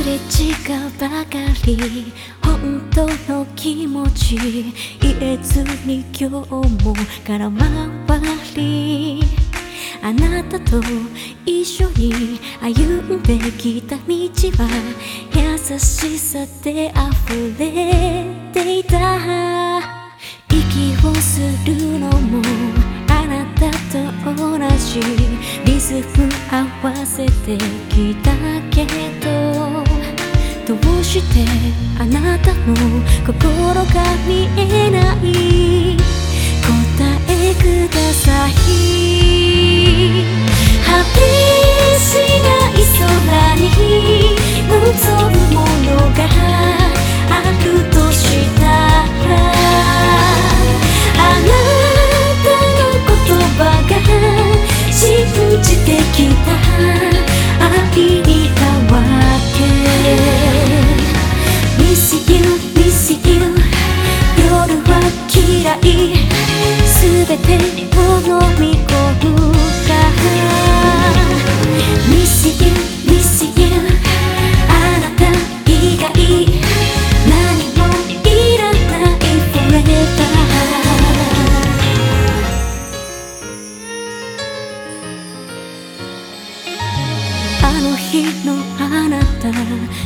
がばかり。本当の気持ち。言えずに今日も空回り。あなたと一緒に歩んできた道は優しさで溢れていた。息をするのもあなたと同じ。リズム合わせてきた。してあなたの心が見えない。答えください。嫌い。すべてを飲み込むか。ら Miss you, miss you あなた以外。何もいらない。forever あの日のあなた。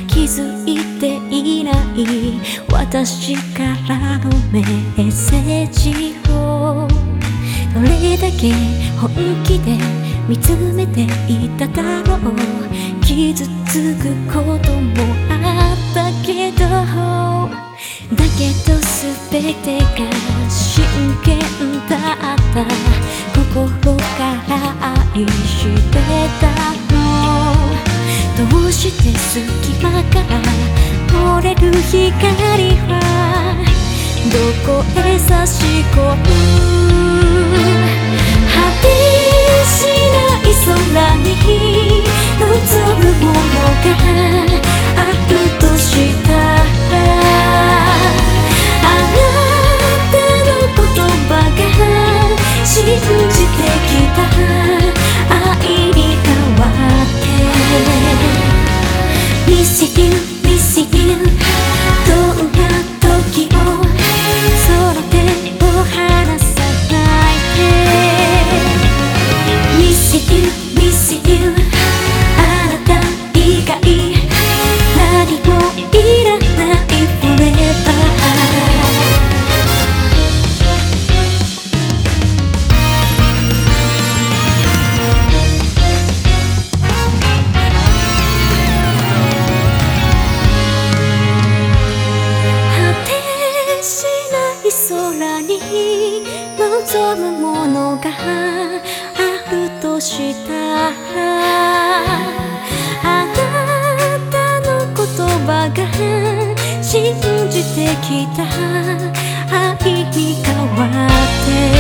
気づいていない私からのメッセージをどれだけ本気で見つめていただろう傷つくこともあったけどだけど全てが真剣だった心から愛してた光はどこへ差し込む果てしない空にうつむもの望むものがあるとした。らあなたの言葉が信じてきた。愛に変わって。